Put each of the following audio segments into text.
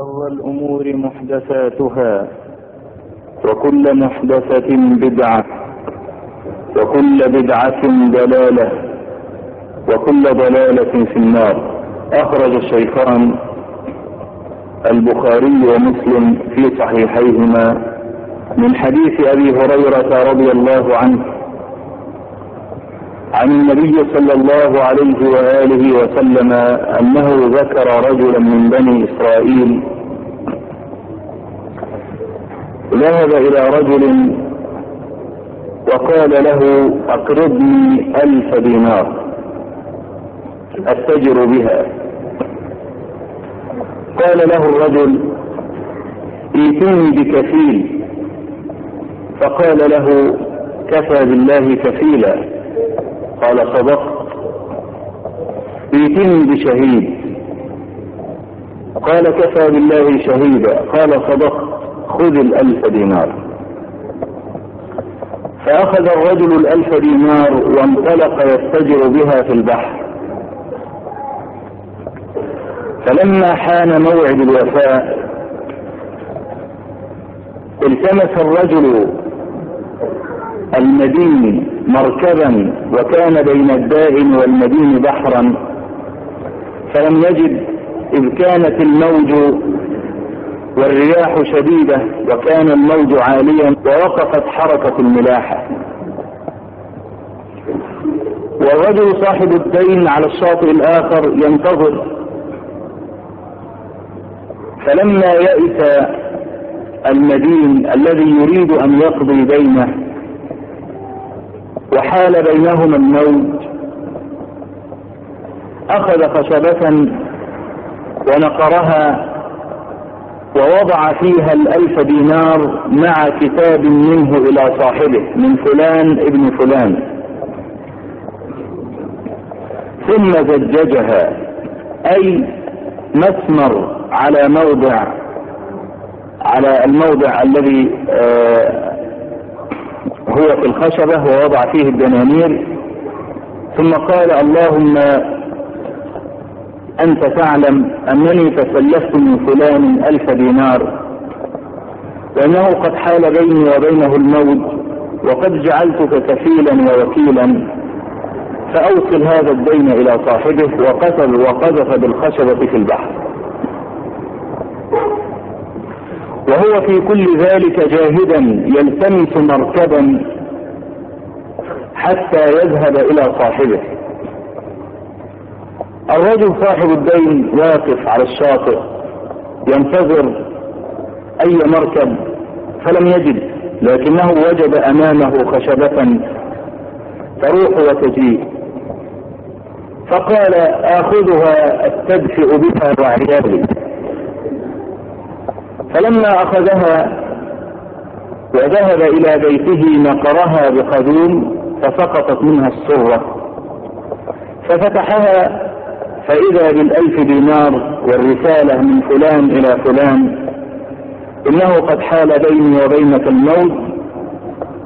شر الأمور محدثاتها وكل محدثة بدعة وكل بدعة ضلالة وكل ضلالة في النار. أخرج الشيخان البخاري ومسلم في صحيحيهما من حديث أبي هريرة رضي الله عنه. عن النبي صلى الله عليه وآله وسلم أنه ذكر رجلا من بني إسرائيل ذهب إلى رجل وقال له أقرضني ألف دينار أتجر بها. قال له الرجل ائتوني بكفيل. فقال له كفى بالله كفيلا. قال صدقت ائتني بشهيد. قال كفى بالله شهيدا. قال صدقت خذ الألف دينار. فأخذ الرجل الألف دينار وانطلق يستجر بها في البحر. فلما حان موعد الوفاء التمس الرجل المدين مركبا وكان بين الدائن والمدين بحرا فلم يجد إذ كانت الموج والرياح شديدة وكان الموج عاليا ووقفت حركة الملاحة. والرجل صاحب الدين على الشاطئ الآخر ينتظر. فلما يئس المدين الذي يريد أن يقضي دينه وحال بينهما الموت أخذ خشبة ونقرها ووضع فيها الألف دينار مع كتاب منه إلى صاحبه من فلان ابن فلان. ثم زججها أي مسمر على موضع على الموضع الذي هو في الخشبة ووضع فيه الدنانير ثم قال اللهم أنت تعلم أنني تسلفت من فلان ألف دينار. وأنه قد حال بيني وبينه الموت وقد جعلتك كفيلا ووكيلا. فأوصل هذا الدين إلى صاحبه وقتل وقذف بالخشبة في البحر. وهو في كل ذلك جاهدا يلتمس مركبا حتى يذهب إلى صاحبه. الرجل صاحب الدين واقف على الشاطئ ينتظر أي مركب فلم يجد لكنه وجد أمامه خشبة تروح وتجيء فقال آخذها أستدفئ بها وعيالي. فلما أخذها وذهب إلى بيته نقرها بقدوم فسقطت منها السرة ففتحها فإذا بالألف دينار والرسالة من فلان إلى فلان إنه قد حال بيني وبينك الموت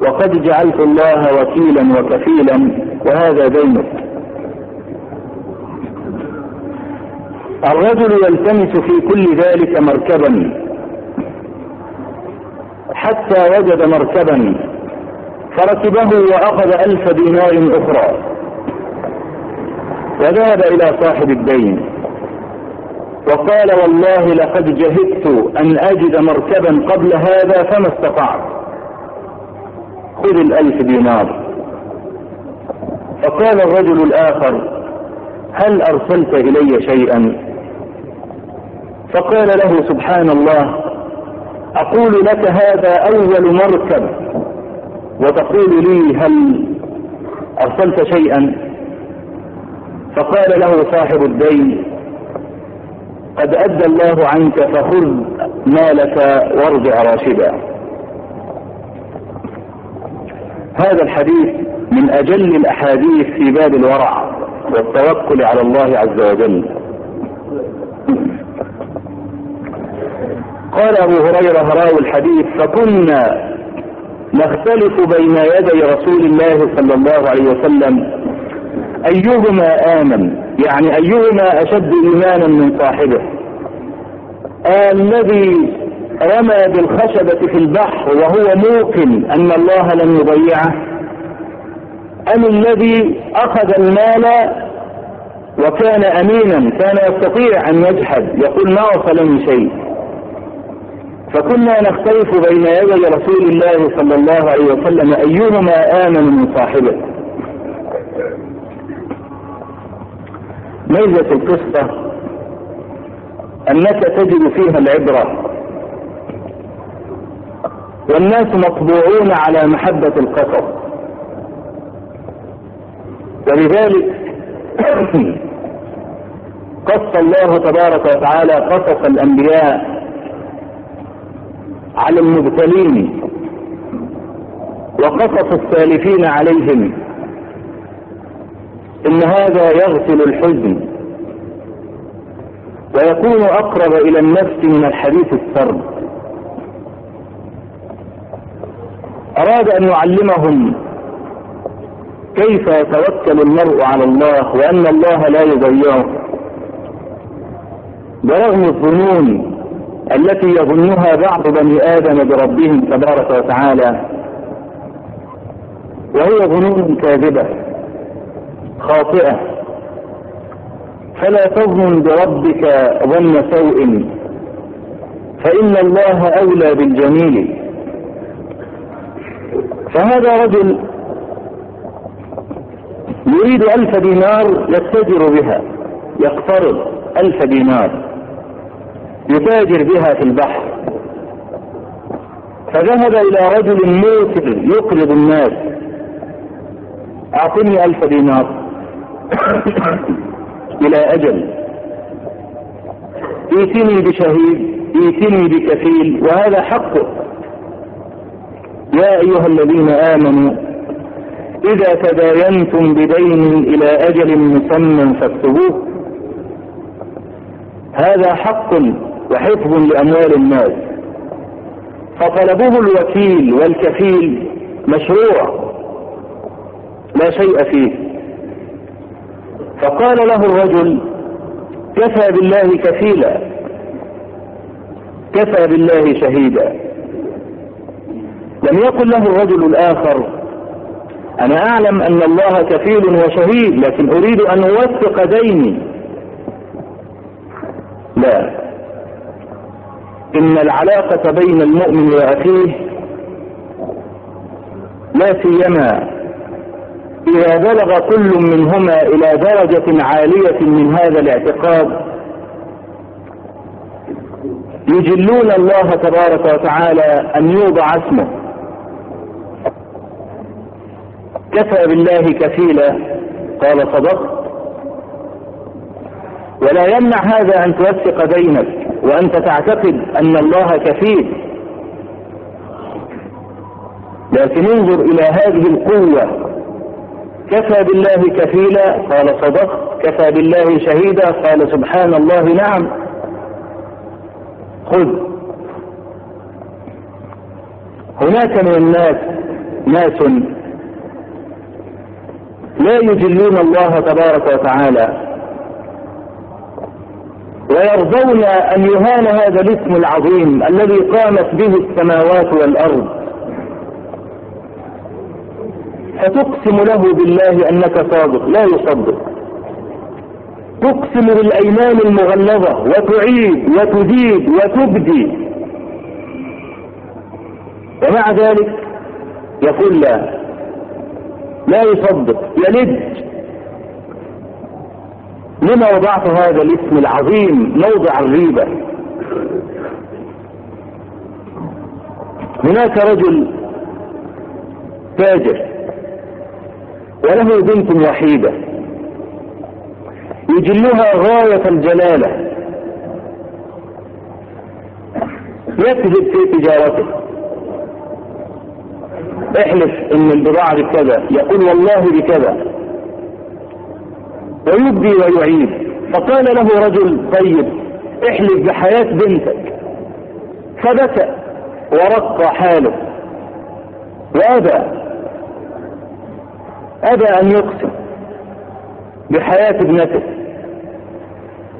وقد جعلت الله وكيلا وكفيلا وهذا دينك. الرجل يلتمس في كل ذلك مركبا. حتى وجد مركبا فركبه وأخذ ألف دينار أخرى. وذهب إلى صاحب الدين. وقال والله لقد جهدت أن أجد مركبا قبل هذا فما استطعت. خذ الألف دينار. فقال الرجل الآخر هل أرسلت إلي شيئا؟ فقال له سبحان الله أقول لك هذا أول مركب وتقول لي هل أرسلت شيئا؟ فقال له صاحب الدين قد أدى الله عنك فخذ مالك وارجع راشدا. هذا الحديث من أجل الأحاديث في باب الورع والتوكل على الله عز وجل. قال أبو هريرة راوي الحديث فكنا نختلف بين يدي رسول الله صلى الله عليه وسلم. أيهما آمن؟ يعني أيهما أشد إيمانا من صاحبه؟ الذي رمى بالخشبة في البحر وهو موقن أن الله لن يضيعه؟ أم الذي أخذ المال وكان أمينا كان يستطيع أن يجحد؟ يقول ما وصلني شيء. فكنا نختلف بين يدي رسول الله صلى الله عليه وسلم أيهما آمن من صاحبه؟ ميزة القصة أنك تجد فيها العبرة. والناس مطبوعون على محبة القصص. ولذلك قص الله تبارك وتعالى قصص الأنبياء على المبتلين وقصص السالفين عليهم إن هذا يغسل الحزن ويكون أقرب إلى النفس من الحديث السرد. أراد أن يعلمهم كيف يتوكل المرء على الله وأن الله لا يضيعه. برغم الظنون التي يظنها بعض بني آدم بربهم تبارك وتعالى وهي ظنون كاذبة خاطئة. فلا تظن بربك ظن سوء فإن الله أولى بالجميل. فهذا رجل يريد ألف دينار يتجر بها يقترض ألف دينار. يتاجر بها في البحر. فذهب إلى رجل موسر يقرض الناس. أعطني ألف دينار. إلى أجل. ائتني بشهيد ائتني بكفيل وهذا حقه. يا أيها الذين آمنوا إذا تداينتم بدين إلى أجل مسمى فاكتبوه. هذا حق. وحفظ لأموال الناس. فطلبه الوكيل والكفيل مشروع. لا شيء فيه. فقال له الرجل كفى بالله كفيلا. كفى بالله شهيدا. لم يقل له الرجل الآخر أنا أعلم أن الله كفيل وشهيد لكن أريد أن أوثق ديني. لا. إن العلاقة بين المؤمن وأخيه لا سيما إذا بلغ كل منهما إلى درجة عالية من هذا الاعتقاد يجلون الله تبارك وتعالى أن يوضع اسمه. كفى بالله كفيلا. قال صدقت ولا يمنع هذا أن توثق دينك وأنت تعتقد أن الله كفيل. لكن انظر إلى هذه القوة. كفى بالله كفيلا؟ قال صدقت كفى بالله شهيدا؟ قال سبحان الله نعم. خذ. هناك من الناس ناس لا يجلون الله تبارك وتعالى. ويرضون أن يهان هذا الاسم العظيم الذي قامت به السماوات والأرض. فتقسم له بالله أنك صادق لا يصدق. تقسم بالأيمان المغلظة وتعيد وتزيد وتبدي. ومع ذلك يقول لا لا يصدق يلد لما وضعت هذا الاسم العظيم موضع الريبة هناك رجل تاجر وله بنت وحيدة يجلها غاية الجلالة يكذب في تجارته. احلف إن البضاعة بكذا يقول والله بكذا. ويبدي ويعيد. فقال له رجل طيب احلف بحياة بنتك. فبكى ورق حاله. وأبى أبى أن يقسم بحياة ابنته.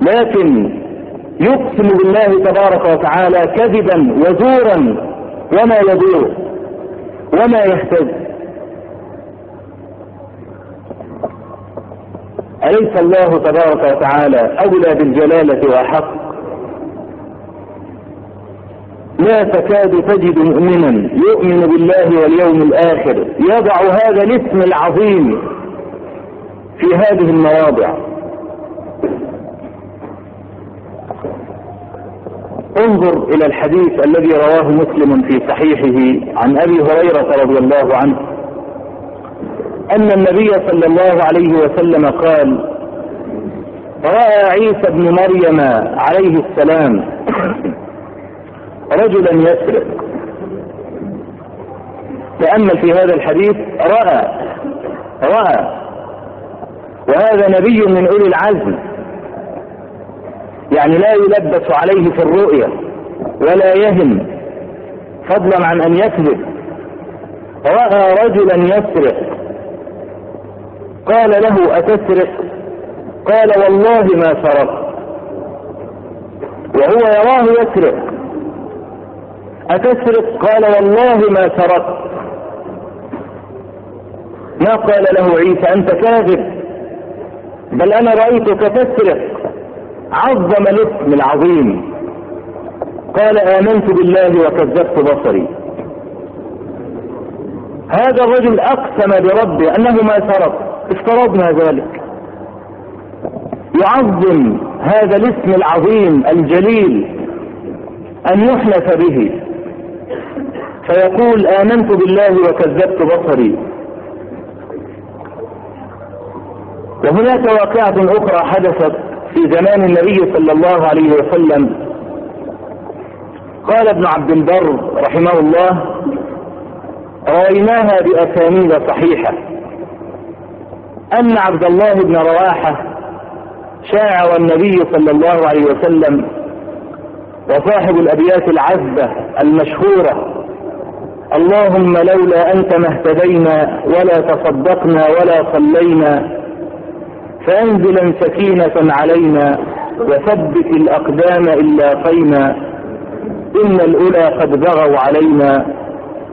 لكن يقسم بالله تبارك وتعالى كذبا وزورا وما يدور وما يهتز. أليس الله تبارك وتعالى أولى بالجلالة وأحق؟ لا تكاد تجد مؤمنا يؤمن بالله واليوم الآخر يضع هذا الاسم العظيم في هذه المواضع. انظر إلى الحديث الذي رواه مسلم في صحيحه عن أبي هريرة رضي الله عنه. أن النبي صلى الله عليه وسلم قال رأى عيسى بن مريم عليه السلام رجلا يسرق. تامل في هذا الحديث رأى رأى. وهذا نبي من أولي العزم. يعني لا يلبس عليه في الرؤيا ولا يهم فضلا عن أن يكذب رأى رجلا يسرق. قال له اتسرق قال والله ما سرقت وهو يراه يسرق. أتسرق؟ قال والله ما سرقت ما قال له عيسى أنت كاذب. بل أنا رأيتك تسرق. عظم الاسم العظيم. قال آمنت بالله وكذبت بصري. هذا الرجل أقسم بربه أنه ما سرق. افترضنا ذلك. يعظم هذا الاسم العظيم الجليل أن يحلف به. فيقول آمنت بالله وكذبت بصري. وهناك واقعة أخرى حدثت في زمان النبي صلى الله عليه وسلم. قال ابن عبد البر رحمه الله رأيناها بأسانيد صحيحة. أن عبد الله بن رواحة شاعر النبي صلى الله عليه وسلم وصاحب الأبيات العذبة المشهورة. اللهم لولا أنت ما اهتدينا ولا تصدقنا ولا صلينا فأنزلا سكينة علينا وثبت الأقدام إن لاقينا إن الأولى قد بغوا علينا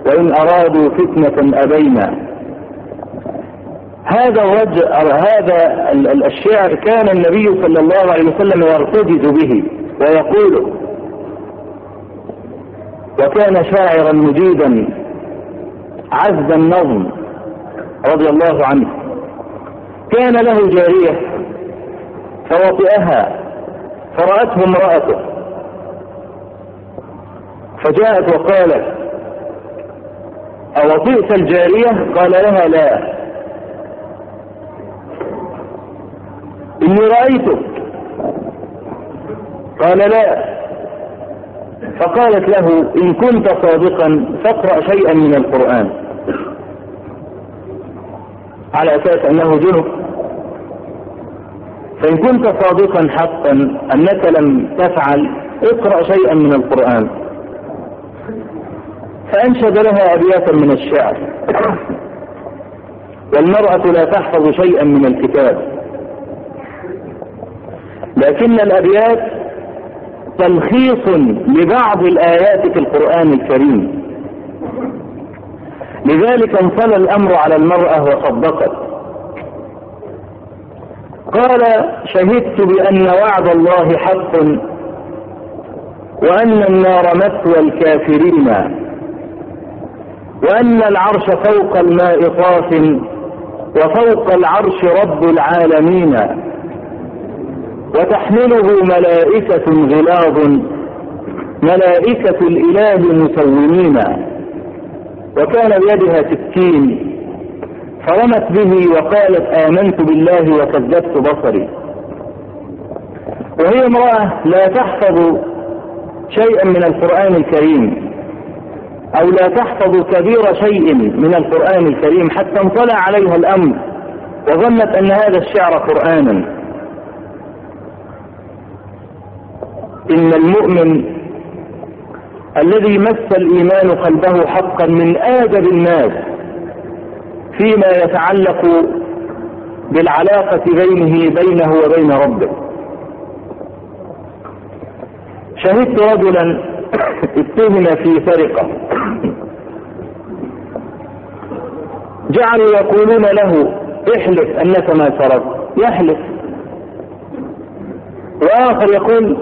وإن أرادوا فتنة أبينا. هذا الرجل هذا الشعر كان النبي صلى الله عليه وسلم يرتجز به ويقوله وكان شاعرا مجيدا عز النظم رضي الله عنه. كان له جارية فوطئها فرأته امرأته. فجاءت وقالت أوطئت الجارية؟ قال لها لا. إني رأيتك قال لا. فقالت له إن كنت صادقا فاقرأ شيئا من القرآن. على أساس أنه جنب. فإن كنت صادقا حقا أنك لم تفعل اقرأ شيئا من القرآن. فأنشد لها أبياتا من الشعر. والمرأة لا تحفظ شيئا من الكتاب. لكن الأبيات تلخيص لبعض الآيات في القرآن الكريم. لذلك انصلى الأمر على المرأة وصدقت. قال شهدت بأن وعد الله حق وأن النار مثوى الكافرين وأن العرش فوق الماء طاف وفوق العرش رب العالمين. وتحمله ملائكة غلاظ ملائكة الإله مسومين. وكان بيدها سكين فرمت به وقالت آمنت بالله وكذبت بصري. وهي امرأة لا تحفظ شيئا من القرآن الكريم أو لا تحفظ كبير شيء من القرآن الكريم حتى انطلع عليها الأمر وظنت أن هذا الشعر قرآنا. إن المؤمن الذي مس الإيمان قلبه حقا من آدب الناس فيما يتعلق بالعلاقة بينه بينه وبين ربه. شهدت رجلا اتهم في سرقة. جعلوا يقولون له احلف أنك ما سرقت. يحلف. وآخر يقول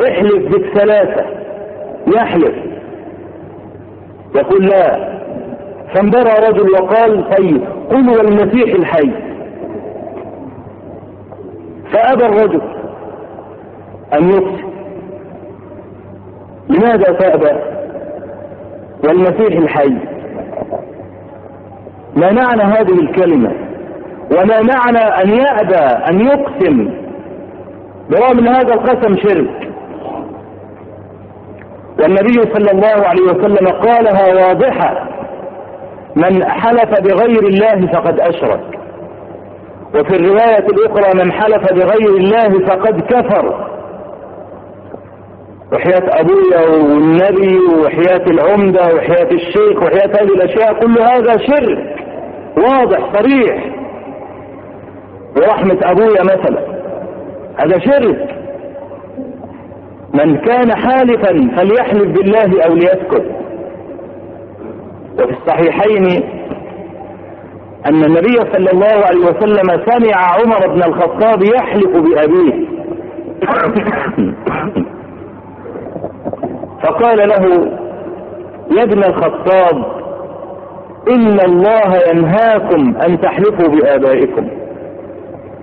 احلف بالثلاثة. يحلف. يقول لا. فانبرى رجل وقال طيب قل والمسيح الحي. فأبى الرجل أن يقسم لماذا تأبى والمسيح الحي. ما معنى هذه الكلمة؟ وما معنى أن يأبى أن يقسم برغم أن هذا القسم شرك. والنبي صلى الله عليه وسلم قالها واضحة من حلف بغير الله فقد أشرك. وفي الرواية الأخرى من حلف بغير الله فقد كفر. وحياة أبويا والنبي وحياة العمدة وحياة الشيخ وحياة هذه الأشياء كل هذا شرك واضح صريح. ورحمة أبويا مثلا هذا شرك. من كان حالفا فليحلف بالله أو ليسكت. وفي الصحيحين أن النبي صلى الله عليه وسلم سمع عمر بن الخطاب يحلف بأبيه. فقال له يا ابن الخطاب إن الله ينهاكم أن تحلفوا بآبائكم.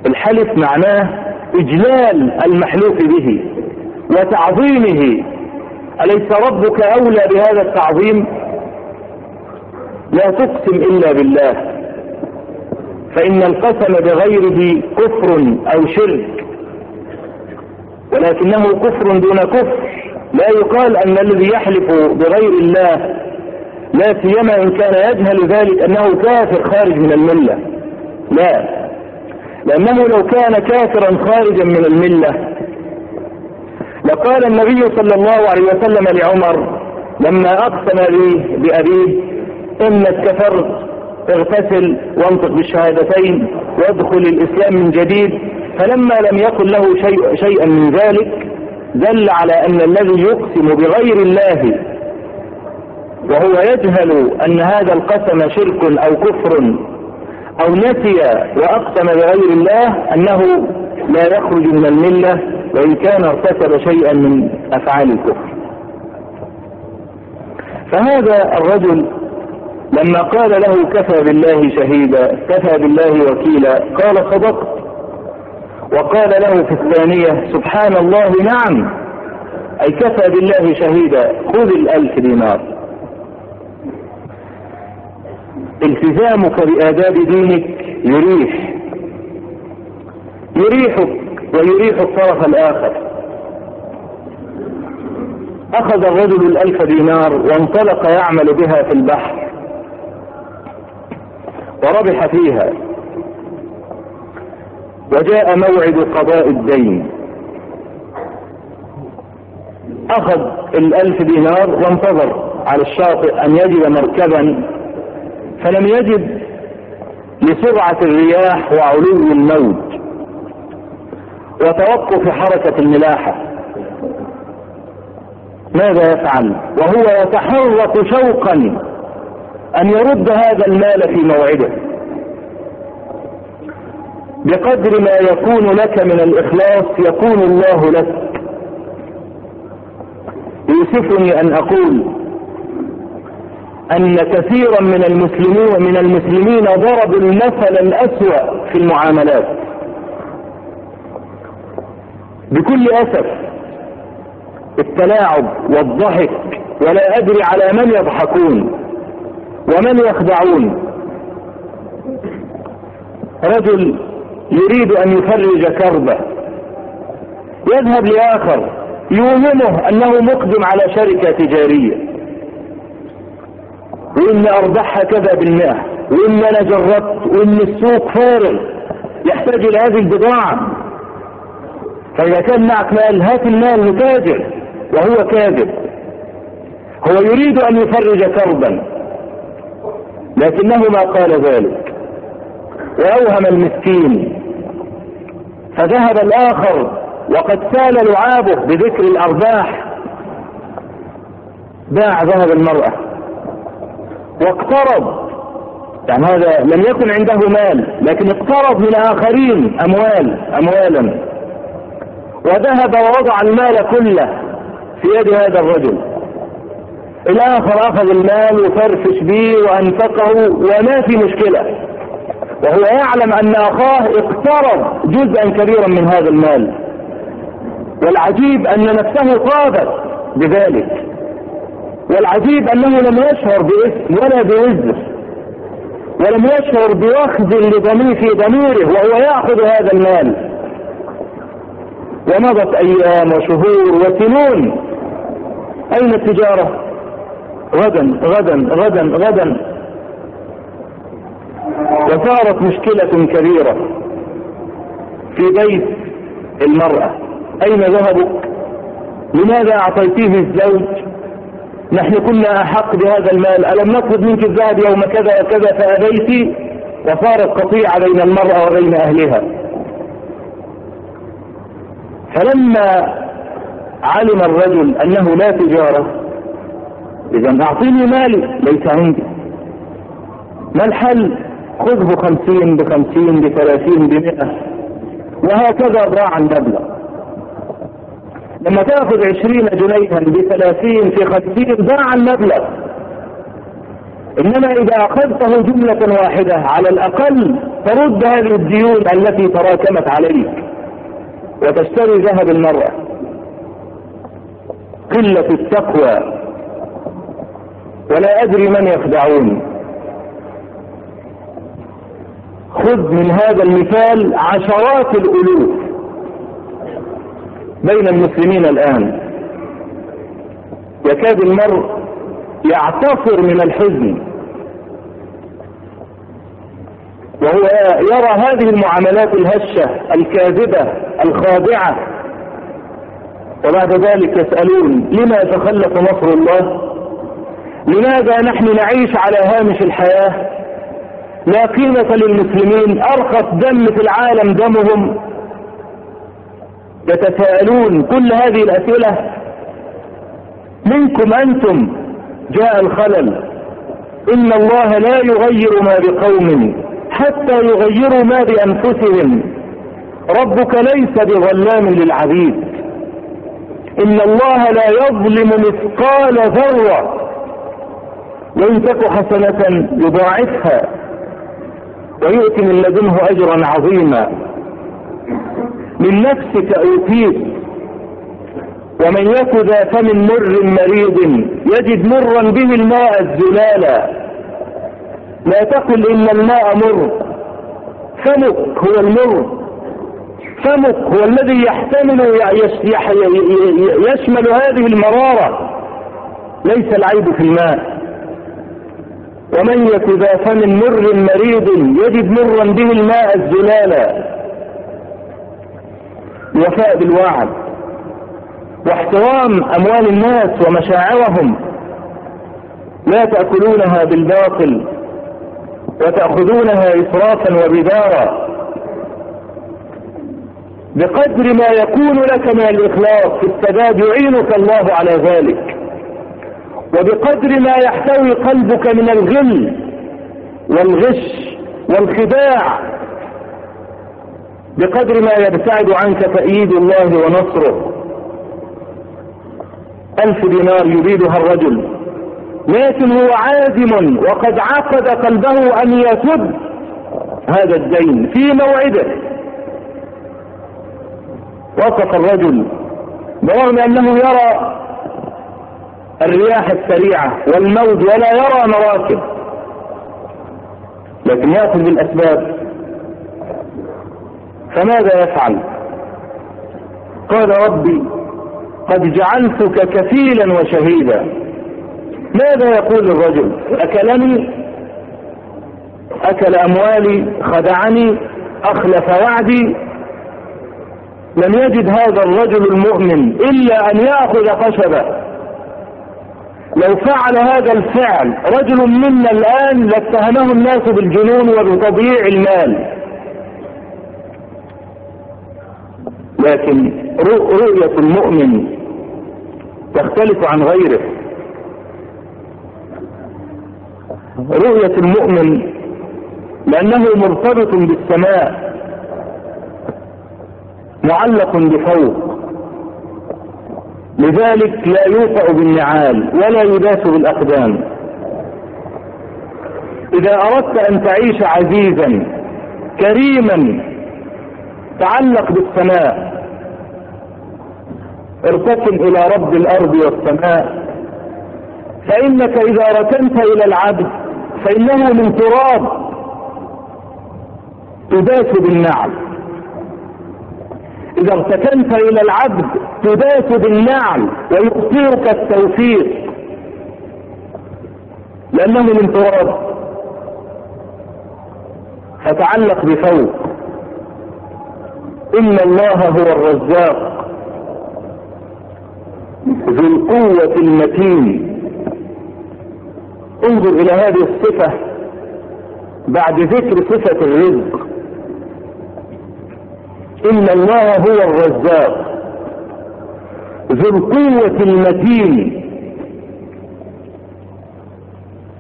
الحلف معناه إجلال المحلوف به. وتعظيمه. أليس ربك أولى بهذا التعظيم؟ لا تقسم إلا بالله. فإن القسم بغيره كفر أو شرك. ولكنه كفر دون كفر. لا يقال أن الذي يحلف بغير الله لا سيما إن كان يجهل ذلك أنه كافر خارج من الملة. لا. لأنه لو كان كافرا خارجا من الملة لقال النبي صلى الله عليه وسلم لعمر لما أقسم به بأبيه إنك كفرت اغتسل وانطق بالشهادتين وادخل الإسلام من جديد فلما لم يكن له شيء شيئا من ذلك دل على أن الذي يقسم بغير الله وهو يجهل أن هذا القسم شرك أو كفر أو نسي وأقسم بغير الله أنه لا يخرج من الملة وإن كان ارتكب شيئا من أفعال الكفر. فهذا الرجل لما قال له كفى بالله شهيدا كفى بالله وكيلا قال صدقت. وقال له في الثانية سبحان الله نعم. أي كفى بالله شهيدا خذ الألف دينار. التزامك بآداب دينك يريح. يريحك. ويريح الطرف الآخر. أخذ الرجل الألف دينار وانطلق يعمل بها في البحر. وربح فيها. وجاء موعد قضاء الدين. أخذ الألف دينار وانتظر على الشاطئ أن يجد مركبا فلم يجد لسرعة الرياح وعلو الموج وتوقف حركة الملاحة. ماذا يفعل؟ وهو يتحرك شوقا أن يرد هذا المال في موعده. بقدر ما يكون لك من الإخلاص يكون الله لك. يوسفني أن أقول أن كثيرا من المسلمين من المسلمين ضربوا المثل الأسوأ في المعاملات. بكل أسف التلاعب والضحك ولا أدري على من يضحكون ومن يخدعون. رجل يريد أن يفرج كربة يذهب لآخر يوهمه أنه مقدم على شركة تجارية. وإن أربحها كذا بالمئة وإن أنا جربت وإن السوق فارغ يحتاج إلى هذه البضاعة. فإذا كان معك مال هات المال نتاجر وهو كاذب. هو يريد أن يفرج كربا لكنه ما قال ذلك. وأوهم المسكين. فذهب الآخر وقد سال لعابه بذكر الأرباح. باع ذهب المرأة. واقترض. يعني هذا لم يكن عنده مال لكن اقترض من آخرين أموال أموالا. وذهب ووضع المال كله في يد هذا الرجل. الآخر أخذ المال وفرفش به وأنفقه وما في مشكلة. وهو يعلم أن أخاه اقترض جزءا كبيرا من هذا المال. والعجيب أن نفسه طابت بذلك. والعجيب أنه لم يشعر باسم ولا بوزر ولم يشعر بوخز لضمير في ضميره وهو يأخذ هذا المال. ومضت أيام وشهور وسنون. أين التجارة؟ غدا غدا غدا غدا. وصارت مشكلة كبيرة في بيت المرأة. أين ذهبك؟ لماذا أعطيتيه الزوج؟ نحن كنا أحق بهذا المال. ألم نطلب منك الذهب يوم كذا وكذا فأبيت وصارت قطيعة بين المرأة وبين أهلها. فلما علم الرجل أنه لا تجارة إذا أعطيني مالي ليس عندي. ما الحل؟ خذه خمسين بخمسين بثلاثين بمئة. وهكذا ضاع المبلغ. لما تأخذ عشرين جنيها بثلاثين في خمسين ضاع المبلغ. إنما إذا أخذته جملة واحدة على الأقل ترد هذه الديون التي تراكمت عليك. وتشتري ذهب المرأة. قلة التقوى. ولا أدري من يخدعون. خذ من هذا المثال عشرات الألوف بين المسلمين الآن. يكاد المرء يعتصر من الحزن. وهو يرى هذه المعاملات الهشة الكاذبة الخاضعة. وبعد ذلك يسألون لما يتخلف نصر الله؟ لماذا نحن نعيش على هامش الحياة؟ لا قيمة للمسلمين أرخص دم في العالم دمهم. يتساءلون كل هذه الأسئلة. منكم أنتم؟ جاء الخلل. إن الله لا يغير ما بقوم. حتى يغيروا ما بأنفسهم. ربك ليس بظلام للعبيد. إن الله لا يظلم مثقال ذرة. وإن تك حسنة يضاعفها. ويؤتي من لدنه أجرا عظيما. من نفسك أوتيت. ومن يك ذا فم مر مريض. يجد مرا به الماء الزلالا لا تقل إن الماء مر. فمك هو المر. فمك هو الذي يحتمل يشمل هذه المرارة. ليس العيب في الماء. ومن يك ذا فم مر مريض يجد مرا به الماء الزلالا الوفاء بالوعد. واحترام أموال الناس ومشاعرهم. لا تأكلونها بالباطل. وتأخذونها إسرافا وبدارا. بقدر ما يكون لك من الإخلاص في السداد يعينك الله على ذلك. وبقدر ما يحتوي قلبك من الغل والغش والخداع. بقدر ما يبتعد عنك تأييد الله ونصره. ألف دينار يريدها الرجل. لكن هو عازم وقد عقد قلبه أن يسد هذا الدين في موعده. وقف الرجل برغم أنه يرى الرياح السريعة والموج ولا يرى مراكب لكن يأخذ بالأسباب. فماذا يفعل؟ قال ربي قد جعلتك كفيلا وشهيدا. ماذا يقول الرجل؟ أكلني؟ أكل أموالي؟ خدعني؟ أخلف وعدي؟ لم يجد هذا الرجل المؤمن إلا أن يأخذ خشبة. لو فعل هذا الفعل رجل منا الآن لاتهمه الناس بالجنون وبتضييع المال. لكن رؤية المؤمن تختلف عن غيره. رؤية المؤمن لأنه مرتبط بالسماء معلق بفوق. لذلك لا يوقع بالنعال ولا يداس بالأقدام. إذا أردت أن تعيش عزيزا كريما تعلق بالسماء. ارتكن إلى رب الأرض والسماء. فإنك إذا ركنت إلى العبد فإنه من تراب تداس بالنعل. إذا ارتكنت إلى العبد تداس بالنعل ويؤثرك التوفيق. لأنه من تراب. فتعلق بفوق. إن الله هو الرزاق ذو القوة المتين. انظر إلى هذه الصفة بعد ذكر صفة الرزق. إن الله هو الرزاق. ذو القوة المتين.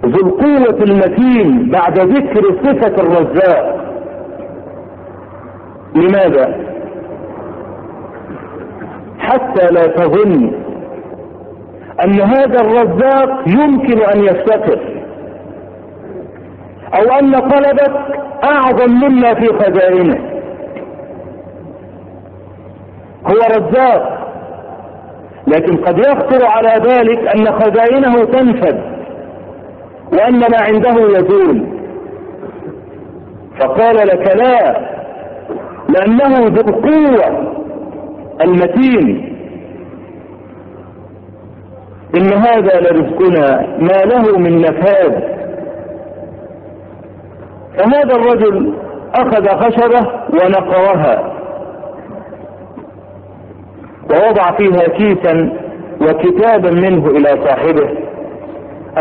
ذو القوة المتين بعد ذكر صفة الرزاق. لماذا؟ حتى لا تظن أن هذا الرزاق يمكن أن يفتقر أو أن طلبك أعظم مما في خزائنه. هو رزاق لكن قد يخطر على بالك أن خزائنه تنفد وأن ما عنده يزول. فقال لك لا لأنه ذو القوة المتين. إن هذا لرزقنا ما له من نفاذ فهذا الرجل أخذ خشبة ونقرها. ووضع فيها كيسا وكتابا منه إلى صاحبه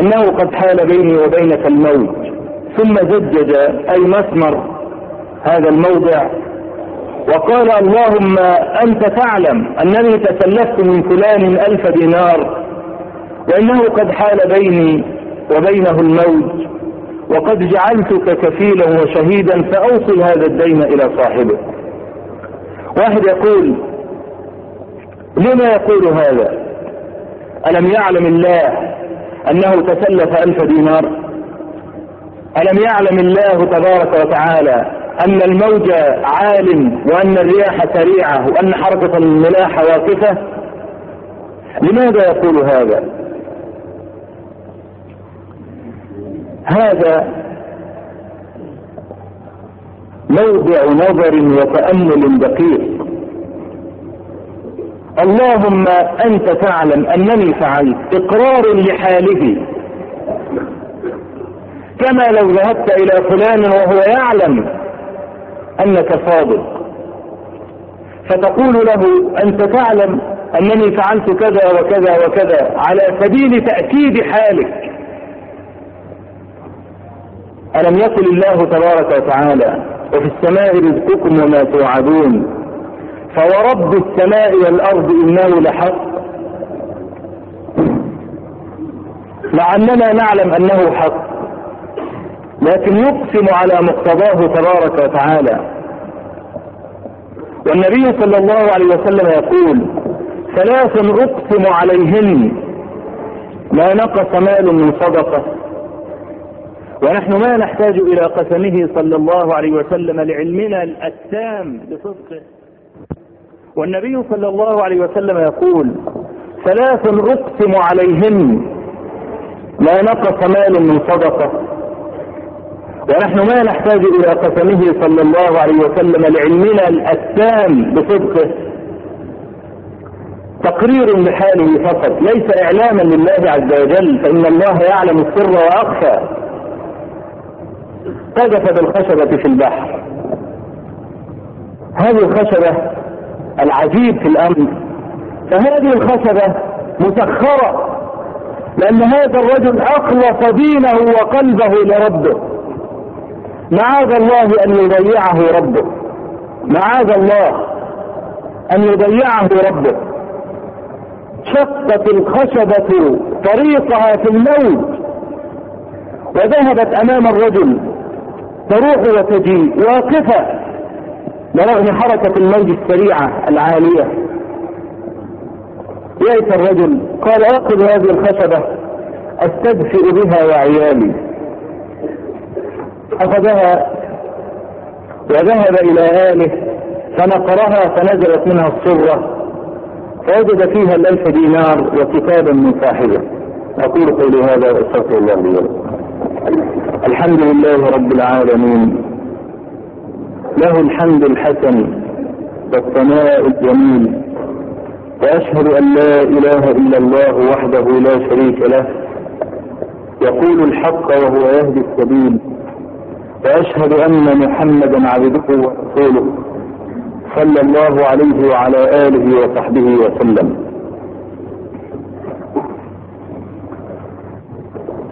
أنه قد حال بيني وبينك الموت. ثم زجج أي مسمر هذا الموضع وقال اللهم أنت تعلم أنني تسلفت من فلان ألف دينار وإنه قد حال بيني وبينه الموت وقد جعلتك كفيلا وشهيدا فاوصل هذا الدين إلى صاحبه. واحد يقول لما يقول هذا؟ ألم يعلم الله أنه تسلف ألف دينار؟ ألم يعلم الله تبارك وتعالى أن الموج عال وأن الرياح سريعة وأن حركة الملاح واقفة؟ لماذا يقول هذا؟ هذا موضع نظر وتأمل دقيق. اللهم أنت تعلم أنني فعلت إقرار لحاله. كما لو ذهبت إلى فلان وهو يعلم أنك صادق. فتقول له أنت تعلم أنني فعلت كذا وكذا وكذا على سبيل تأكيد حالك. ألم يقل الله تبارك وتعالى وفي السماء رزقكم وما توعدون فورب السماء والأرض إنه لحق مع أننا نعلم أنه حق لكن يقسم على مقتضاه تبارك وتعالى والنبي صلى الله عليه وسلم يقول ثلاث أقسم عليهن ما نقص مال من صدقة ونحن ما نحتاج إلى قسمه صلى الله عليه وسلم لعلمنا التام بصدقه. والنبي صلى الله عليه وسلم يقول ثلاث اقسم عليهن ما نقص مال من صدقة. ونحن ما نحتاج إلى قسمه صلى الله عليه وسلم لعلمنا التام بصدقه. تقرير بحاله فقط ليس إعلاما لله عز وجل فإن الله يعلم السر وأخفى. قذف بالخشبة في البحر. هذه الخشبة العجيب في الأمر. فهذه الخشبة مسخرة لأن هذا الرجل اخلص دينه وقلبه لربه. معاذ الله أن يضيعه ربه. معاذ الله أن يضيعه ربه. شقت الخشبة طريقها في الموت. وذهبت أمام الرجل تروح وتجيء واقفة برغم حركة الموج السريعة العالية. يأتي الرجل قال أخذ هذه الخشبة أستدفئ بها وعيالي أخذها وذهب إلى آله فنقرها فنزلت منها الصرة فوجد فيها الألف دينار وكتابا من صاحبه. أقول قولي هذا وأستغفر الله لي ولكم. الحمد لله رب العالمين. له الحمد الحسن والثناء الجميل. وأشهد أن لا إله إلا الله وحده لا شريك له. يقول الحق وهو يهدي السبيل. وأشهد أن محمدا عبده ورسوله صلى الله عليه وعلى آله وصحبه وسلم.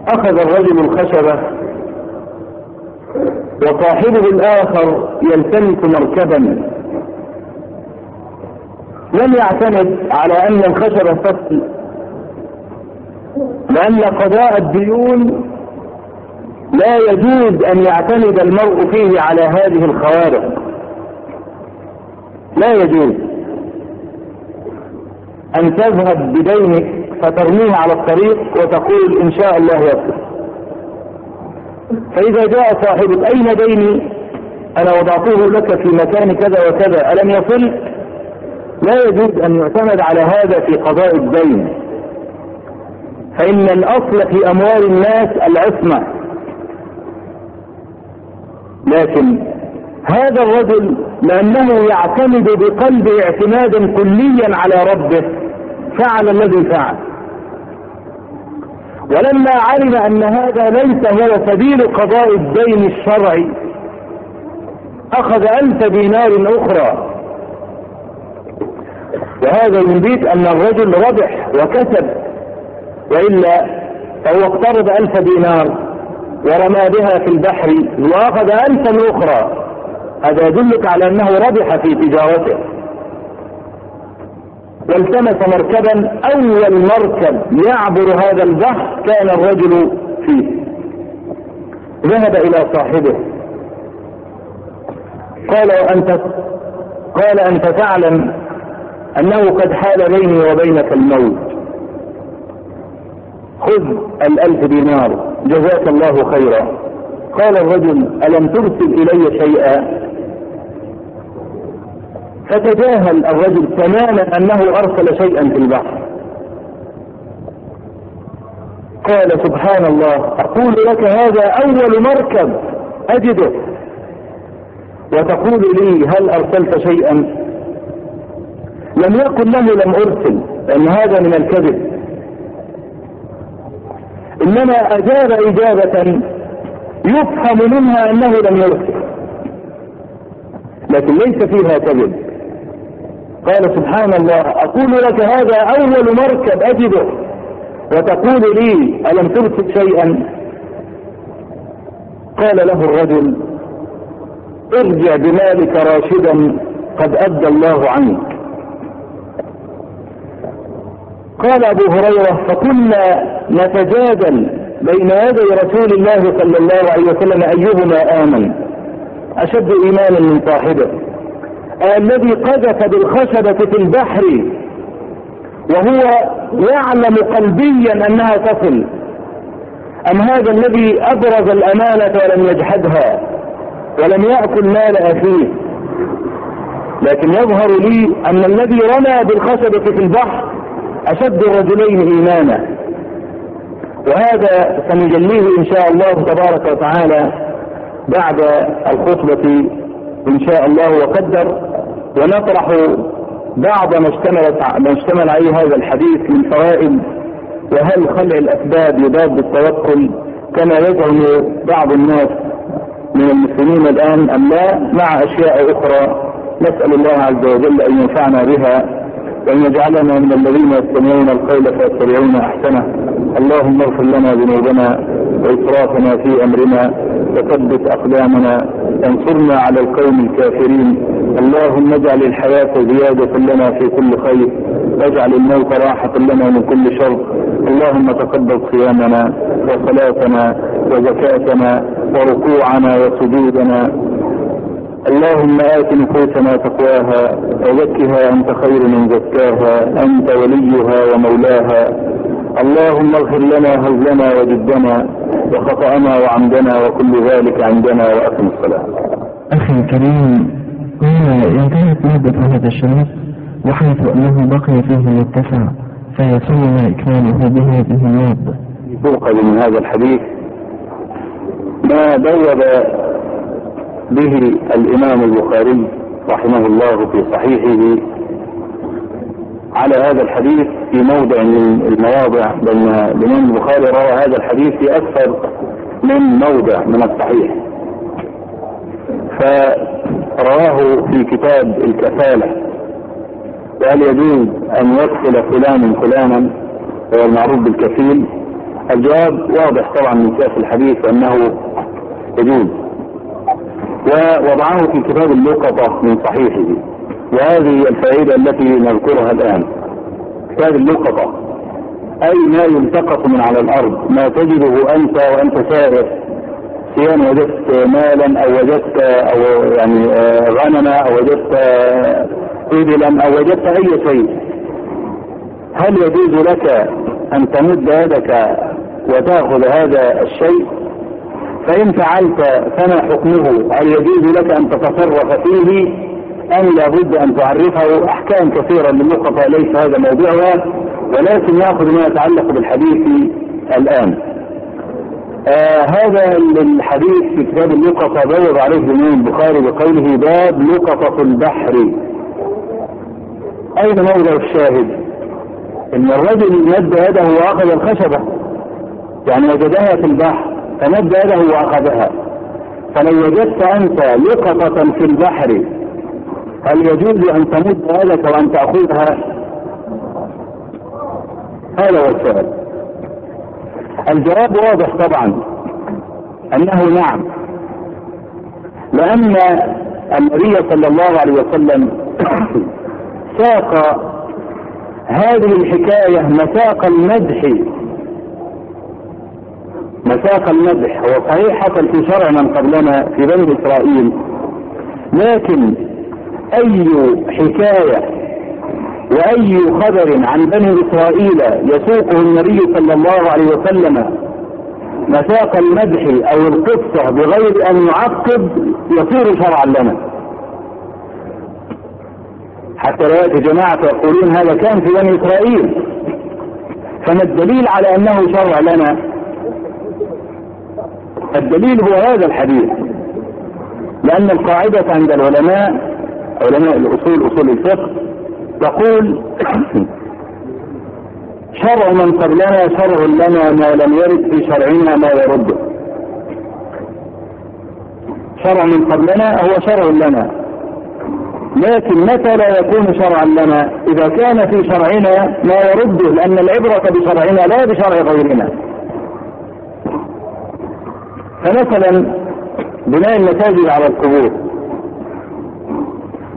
أخذ الرجل الخشبة وصاحبه الآخر يلتمس مركبا. لم يعتمد على أن الخشبة فصل لأن قضاء الديون لا يجوز أن يعتمد المرء فيه على هذه الخوارق. لا يجوز أن تذهب بدينك فترميه على الطريق وتقول إن شاء الله يصل. فإذا جاء صاحبك أين ديني أنا وضعته لك في مكان كذا وكذا ألم يصل؟ لا يجوز أن يعتمد على هذا في قضاء الدين. فإن الأصل في أموال الناس العصمة. لكن هذا الرجل لأنه يعتمد بقلبه اعتمادا كليا على ربه. فعل الذي فعل. ولما علم أن هذا ليس هو سبيل قضاء الدين الشرعي أخذ ألف دينار أخرى. وهذا ينبيك أن الرجل ربح وكسب وإلا فهو اقترض ألف دينار ورمى بها في البحر وأخذ الفا أخرى. هذا يدلك على أنه ربح في تجارته. والتمس مركبا أول مركب يعبر هذا البحر كان الرجل فيه. ذهب إلى صاحبه. قال انت قال أنت تعلم أنه قد حال بيني وبينك الموت. خذ الألف دينار. جزاك الله خيرا. قال الرجل ألم ترسل إلي شيئا؟ فتجاهل الرجل تماما أنه أرسل شيئا في البحر. قال سبحان الله أقول لك هذا أول مركب أجده. وتقول لي هل أرسلت شيئا؟ لم يقل له لم أرسل لأن هذا من الكذب. إنما أجاب إجابة يفهم منها أنه لم يرسل. لكن ليس فيها كذب. قال سبحان الله أقول لك هذا أول مركب أجده. وتقول لي ألم ترسل شيئا؟ قال له الرجل ارجع بمالك راشدا قد ادى الله عنك. قال أبو هريرة فكنا نتجادل بين يدي رسول الله صلى الله عليه وسلم أيهما آمن؟ أشد إيمانا من صاحبه. الذي قذف بالخشبة في البحر وهو يعلم قلبيا أنها تصل. أم هذا الذي أبرز الأمانة ولم يجحدها ولم يأكل مال أخيه؟ لكن يظهر لي أن الذي رمى بالخشبة في البحر أشد الرجلين ايمانا. وهذا سنجليه إن شاء الله تبارك وتعالى بعد الخطبة إن شاء الله وقدر ونطرح بعض ما اشتملت ما اشتمل عليه هذا الحديث من فوائد وهل خلع الأسباب يضاد بالتوكل كما يزعم بعض الناس من المسلمين الآن أم لا؟ مع أشياء أخرى نسأل الله عز وجل أن ينفعنا بها وأن يجعلنا من الذين يستمعون القول فيتبعون أحسنه. اللهم اغفر لنا ذنوبنا وإسرافنا في أمرنا وثبت أقدامنا انصرنا على القوم الكافرين. اللهم اجعل الحياة زيادة لنا في كل خير. واجعل الموت راحة لنا من كل شر. اللهم تقبل صيامنا وصلاتنا وزكاتنا وركوعنا وسجودنا. اللهم آت نفوسنا تقواها وزكها أنت خير من زكاها. أنت وليها ومولاها. اللهم اغفر لنا هزلنا وجدنا وخطأنا وعمدنا وكل ذلك عندنا وأقم الصلاة. أخي الكريم هنا انتهت مادة هذا الشريف وحيث أنه بقي فيه متسع فيسرنا إكماله بهذه المادة. يؤخذ من هذا الحديث ما بوب به الإمام البخاري رحمه الله في صحيحه على هذا الحديث في موضع من المواضع لأن الإمام البخاري روى هذا الحديث في أكثر من موضع من الصحيح. فرواه في كتاب الكفالة وهل يجوز أن يدخل فلان فلانا هو المعروف بالكفيل؟ الجواب واضح طبعا من سياق الحديث أنه يجوز ووضعه في كتاب اللقطة من صحيحه. وهذه الفائدة التي نذكرها الآن. كتاب اللقطة أي ما يلتقط من على الأرض؟ ما تجده أنت وأنت سائر. سواء وجدت مالا أو وجدت أو يعني غنما أو وجدت إبلا أو وجدت أي شيء. هل يجوز لك أن تمد يدك وتأخذ هذا الشيء؟ فإن فعلت فما حكمه؟ هل يجوز لك أن تتصرف فيه؟ أم لابد أن تعرفه أحكام كثيرة للنقطة ليس هذا موضوعها ولكن يأخذ ما يتعلق بالحديث الآن. آه هذا الحديث في كتاب اللقطة بوب عليه الإمام البخاري بقوله باب لقطة البحر. أين موضع الشاهد؟ إن الرجل مد يده وأخذ الخشبة يعني وجدها في البحر فمد يده وأخذها. فلو وجدت أنت لقطة في البحر هل يجوز أن تمد يدك وأن تأخذها؟ هذا هو السؤال. الجواب واضح طبعا أنه نعم لأن النبي صلى الله عليه وسلم ساق هذه الحكاية مساق المدح مساق المدح هو صحيح حصل في شرع من قبلنا في بني إسرائيل لكن أي حكاية وأي خبر عن بني إسرائيل يسوقه النبي صلى الله عليه وسلم مساق المدح أو القصة بغير أن يعقب يصير شرعا لنا. حتى لا يأتي جماعة يقولون هذا كان في بني إسرائيل فما الدليل على أنه شرع لنا؟ الدليل هو هذا الحديث لأن القاعدة عند العلماء علماء الأصول أصول الفقه تقول شرع من قبلنا شرع لنا ما لم يرد في شرعنا ما يرده شرع من قبلنا هو شرع لنا. لكن متى لا يكون شرعا لنا؟ إذا كان في شرعنا ما يرده لأن العبرة بشرعنا لا بشرع غيرنا. فمثلا بناء المساجد على القبور.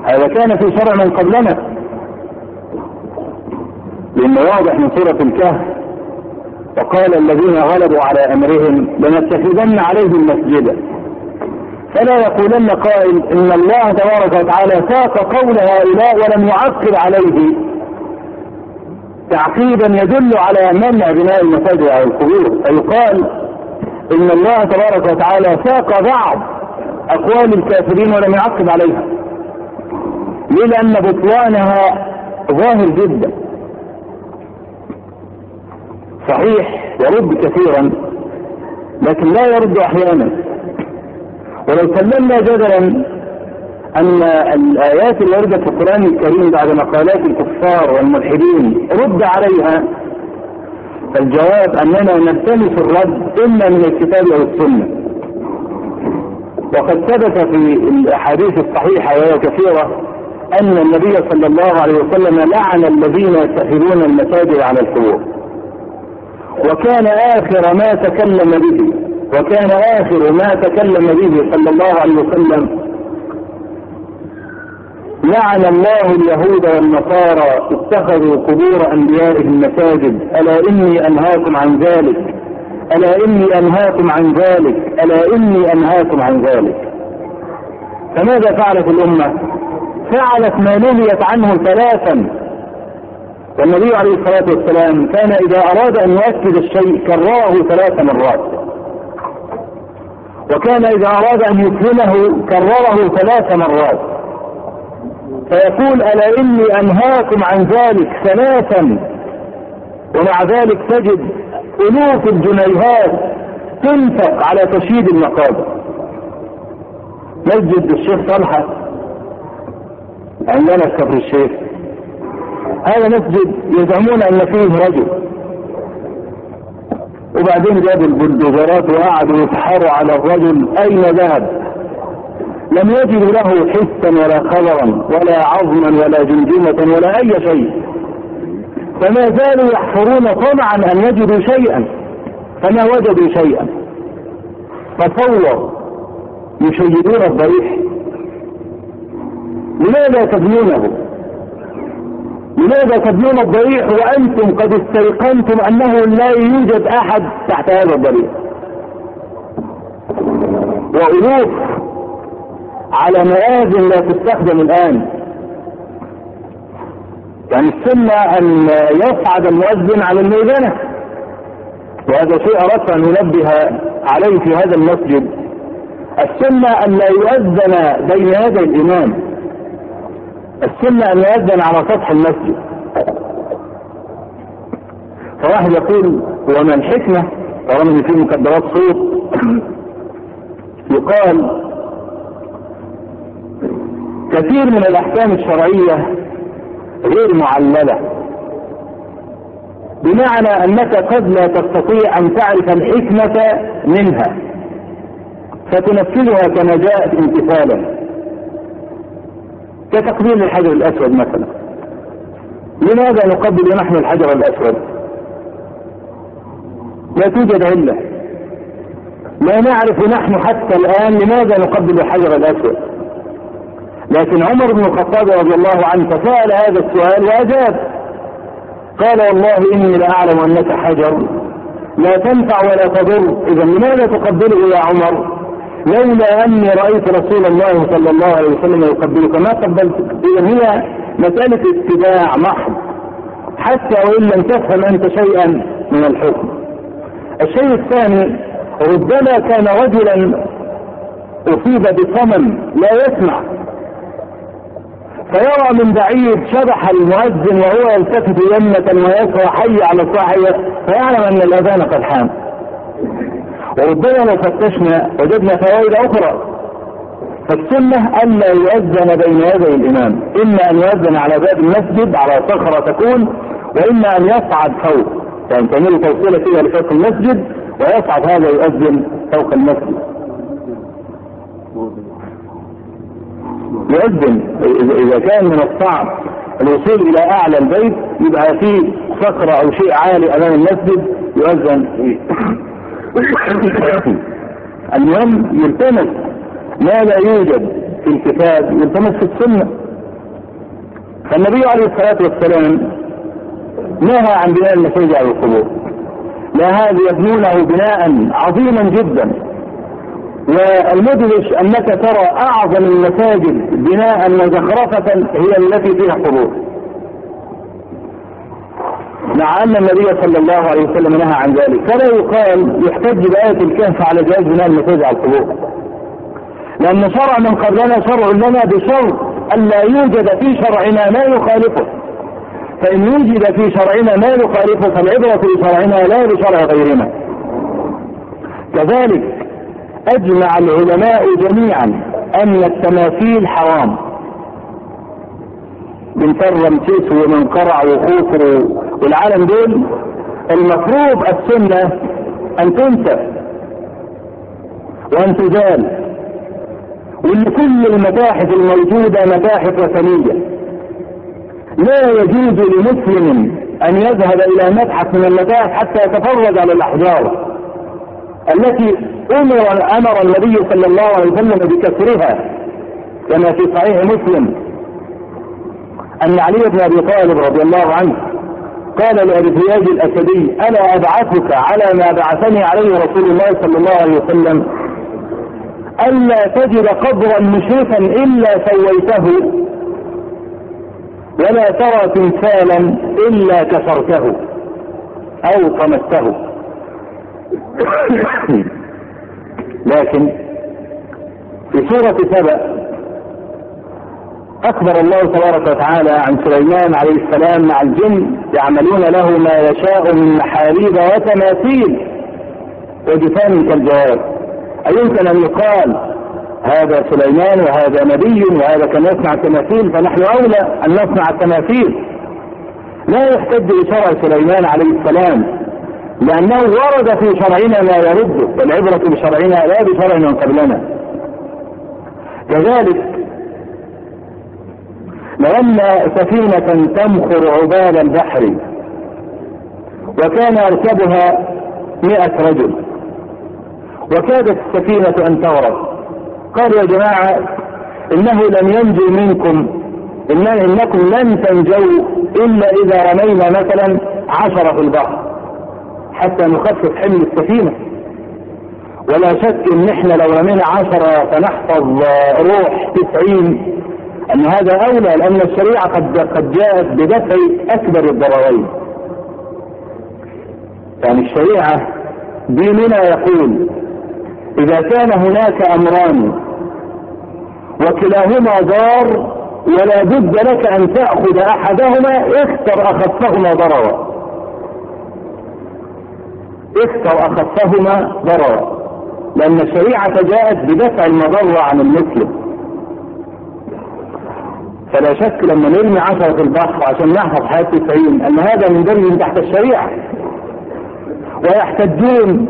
هذا كان في شرع من قبلنا. لأن واضح من سورة الكهف وقال الذين غلبوا على أمرهم لنتخذن عليهم مسجدا. فلا يقولن قائل إن الله تبارك وتعالى ساق قول هؤلاء ولم يعقب عليه. تعقيبا يدل على منع بناء المساجد على القبور. فيقال إن الله تبارك وتعالى ساق بعض أقوال الكافرين ولم يعقب عليها ليه لأن بطلانها ظاهر جدا. صحيح يرد كثيرا لكن لا يرد أحيانا. ولو سلمنا جدلا أن الآيات الوارده في القرآن الكريم بعد مقالات الكفار والملحدين رد عليها فالجواب أننا نلتمس الرد اما من الكتاب أو السنة وقد ثبت في الأحاديث الصحيحة وهي كثيرة أن النبي صلى الله عليه وسلم لعن الذين يتخذون المساجد على القبور. وكان آخر ما تكلم به وكان آخر ما تكلم به صلى الله عليه وسلم لعن الله اليهود والنصارى اتخذوا قبور أنبيائهم مساجد ألا إني أنهاكم عن ذلك؟ ألا إني أنهاكم عن ذلك؟ ألا إني أنهاكم عن ذلك؟ فماذا فعلت الأمة؟ فعلت ما نهيت عنه ثلاثا. والنبي عليه الصلاة والسلام كان إذا أراد أن يؤكد الشيء كرره ثلاث مرات. وكان إذا أراد أن يكرمه كرره ثلاث مرات. فيقول ألا إني أنهاكم عن ذلك ثلاثا. ومع ذلك تجد ألوف الجنيهات تنفق على تشييد المقابر. مسجد الشيخ طلحة عندنا كفر الشيخ هذا مسجد يزعمون أن فيه رجل. وبعدين جابوا البلدوزرات وقعدوا يتحاروا على الرجل أين ذهب. لم يجدوا له حسا ولا خبرا ولا عظما ولا جمجمة ولا أي شيء. فما زالوا يحفرون طمعا أن يجدوا شيئا. فما وجدوا شيئا. تصور يشيدون الضريح. لماذا تبنونه لماذا تبنون الضريح وأنتم قد استيقنتم أنه لا يوجد أحد تحت هذا الضريح؟ وألوف على مآذن لا تستخدم الآن. يعني السنة أن يصعد المؤذن على الميزانة وهذا شيء أردت أن أنبه عليه في هذا المسجد. السنة أن لا يؤذن بين يدي الإمام. السنة أن يؤذن على سطح المسجد. فواحد يقول وما الحكمة؟ طالما إن في مكبرات صوت. يقال كثير من الأحكام الشرعية غير معللة. بمعنى أنك قد لا تستطيع أن تعرف الحكمة منها. فتنفذها كما جاءت امتثالا كتقبيل الحجر الأسود مثلا. لماذا نقبل نحن الحجر الأسود؟ لا توجد علة. لا نعرف نحن حتى الآن لماذا نقبل الحجر الأسود. لكن عمر بن الخطاب رضي الله عنه تساءل هذا السؤال وأجاب. قال والله إني لأعلم أنك حجر. لا تنفع ولا تضر. إذا لماذا تقبله يا عمر؟ لولا أني رأيت رسول الله صلى الله عليه وسلم يقبلك. ما قبلتك؟ إذا هي مسألة اتباع محض. حتى وإن لم تفهم أنت شيئا من الحكم. الشيء الثاني ربما كان رجلا أصيب بصمم لا يسمع. فيرى من بعيد شبح المؤذن وهو يلتفت يمنة ويسرى حي على الصاحية فيعلم أن الأذان قد حان. وربما لو فتشنا وجدنا فوائد أخرى. فالسنة ألا يؤذن بين يدي الإمام. إما أن يؤذن على باب المسجد على صخرة تكون وإما أن يصعد فوق. يعني تعمل توصيلة فيها لفوق المسجد ويصعد هذا يؤذن فوق المسجد. يؤذن. إذا كان من الصعب الوصول إلى أعلى البيت يبقى في صخرة أو شيء عالي أمام المسجد يؤذن المهم يلتمس ما لا يوجد في الكتاب؟ يلتمس في السنة. فالنبي عليه الصلاة والسلام نهى عن بناء المساجد على القبور. لا هذا يبنونه بناء عظيما جدا. والمدهش أنك ترى أعظم المساجد بناء وزخرفة هي التي فيها قبور. مع أن النبي صلى الله عليه وسلم نهى عن ذلك. فلا يقال يحتج بآية الكهف على جواز بناء المساجد على القبور. لأن شرع من قبلنا شرع لنا بشرط أن لا يوجد في شرعنا ما يخالفه. فإن وجد في شرعنا ما يخالفه فالعبرة في شرعنا لا بشرع غيرنا. كذلك أجمع العلماء جميعا أن التماثيل حرام. من رمسيس ومن قرع وخوفر والعالم دول المفروض السنة أن تنسى وأن تزال. وان كل المتاحف الموجودة متاحف وثنية. لا يجوز لمسلم أن يذهب إلى متحف من المتاحف حتى يتفرج على الأحجار التي أمر أمر النبي صلى الله عليه وسلم بكسرها كما في صحيح مسلم. أن علي بن أبي طالب رضي الله عنه قال لأبي الأسدي ألا أبعثك على ما بعثني عليه رسول الله صلى الله عليه وسلم. ألا تجد قبرا مشرفا إلا سويته ولا ترى تمثالا إلا كسرته أو طمسته. لكن في سورة سبأ أخبر الله تبارك وتعالى عن سليمان عليه السلام مع الجن يعملون له ما يشاء من محاريب وتماثيل وجفان كالجواب أيمكن أن يقال هذا سليمان وهذا نبي وهذا كان يصنع التماثيل فنحن أولى أن نصنع التماثيل. لا يحتج بشرع سليمان عليه السلام لأنه ورد في شرعنا ما يرده والعبرة بشرعنا لا بشرع من قبلنا. كذلك لو أن سفينة تمخر عبال البحر وكان يركبها مئة رجل وكادت السفينة أن تغرق. قالوا يا جماعة إنه لم ينجو منكم إن إنكم لن تنجوا إلا إذا رمينا مثلا عشرة في البحر حتى نخفف حمل السفينة. ولا شك إن إحنا لو رمينا عشرة فنحفظ روح تسعين أن هذا أولى لأن الشريعة قد قد جاءت بدفع أكبر الضررين. يعني الشريعة ديننا يقول إذا كان هناك أمران وكلاهما ضار ولا بد لك أن تأخذ أحدهما اختر أخفهما ضررا. اختر أخفهما ضررا. لأن الشريعة جاءت بدفع المضرة عن المسلم. فلا شك لما نرمي عشرة في البحر عشان نحفظ حياة تسعين أن هذا من درج تحت الشريعة. ويحتجون